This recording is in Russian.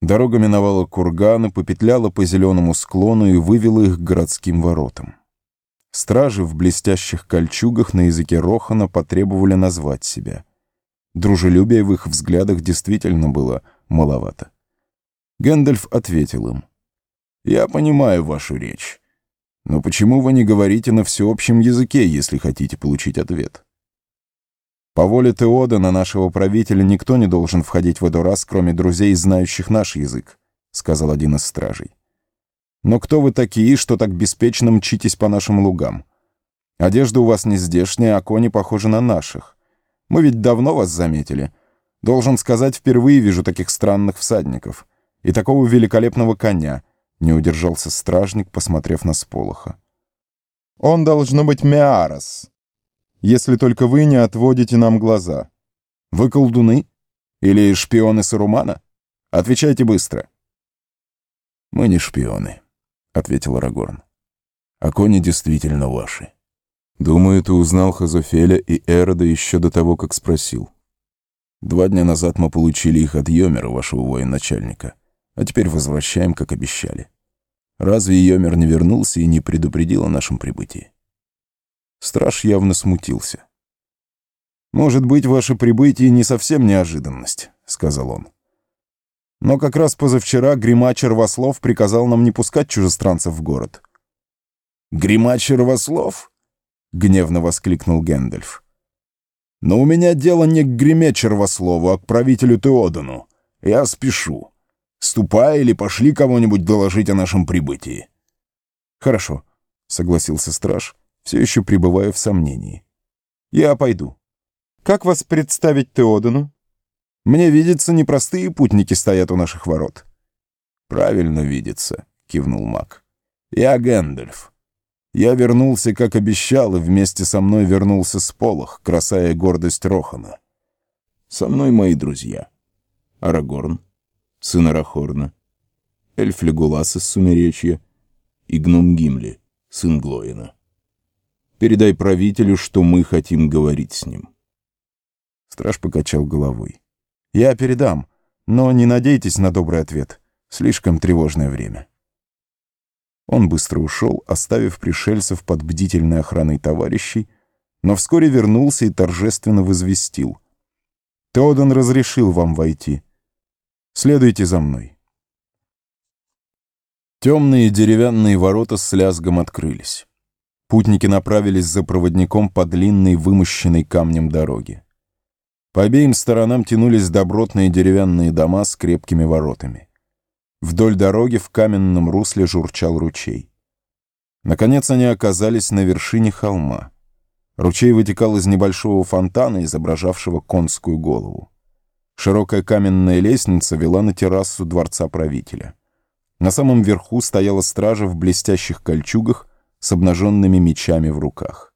Дорога миновала курганы, попетляла по зеленому склону и вывела их к городским воротам. Стражи в блестящих кольчугах на языке Рохана потребовали назвать себя. Дружелюбия в их взглядах действительно было маловато. Гэндальф ответил им. «Я понимаю вашу речь. Но почему вы не говорите на всеобщем языке, если хотите получить ответ?» По воле Теода нашего правителя никто не должен входить в Эдорас, кроме друзей, знающих наш язык, — сказал один из стражей. Но кто вы такие, что так беспечно мчитесь по нашим лугам? Одежда у вас не здешняя, а кони похожи на наших. Мы ведь давно вас заметили. Должен сказать, впервые вижу таких странных всадников. И такого великолепного коня, — не удержался стражник, посмотрев на Сполоха. «Он должно быть Меарос», если только вы не отводите нам глаза. Вы колдуны? Или шпионы Сарумана? Отвечайте быстро». «Мы не шпионы», — ответил Арагорн. «А кони действительно ваши. Думаю, ты узнал Хазофеля и Эрода еще до того, как спросил. Два дня назад мы получили их от Йомера, вашего военачальника, а теперь возвращаем, как обещали. Разве Йомер не вернулся и не предупредил о нашем прибытии?» Страж явно смутился. «Может быть, ваше прибытие не совсем неожиданность», — сказал он. «Но как раз позавчера Гримач Рвослов приказал нам не пускать чужестранцев в город». «Гримач Рвослов?» — гневно воскликнул Гэндальф. «Но у меня дело не к Гриме Червослову, а к правителю Теодану. Я спешу. Ступай или пошли кого-нибудь доложить о нашем прибытии». «Хорошо», — согласился страж все еще пребывая в сомнении. «Я пойду. Как вас представить Теодану? Мне видится, непростые путники стоят у наших ворот». «Правильно видится», — кивнул маг. «Я Гэндальф. Я вернулся, как обещал, и вместе со мной вернулся с Полох, красая гордость Рохана. Со мной мои друзья. Арагорн, сын Арахорна, эльф Легулас из Сумеречья и гном Гимли, сын Глоина. Передай правителю, что мы хотим говорить с ним». Страж покачал головой. «Я передам, но не надейтесь на добрый ответ. Слишком тревожное время». Он быстро ушел, оставив пришельцев под бдительной охраной товарищей, но вскоре вернулся и торжественно возвестил. «Теодан разрешил вам войти. Следуйте за мной». Темные деревянные ворота с лязгом открылись. Путники направились за проводником по длинной, вымощенной камнем дороге. По обеим сторонам тянулись добротные деревянные дома с крепкими воротами. Вдоль дороги в каменном русле журчал ручей. Наконец они оказались на вершине холма. Ручей вытекал из небольшого фонтана, изображавшего конскую голову. Широкая каменная лестница вела на террасу дворца правителя. На самом верху стояла стража в блестящих кольчугах с обнаженными мечами в руках.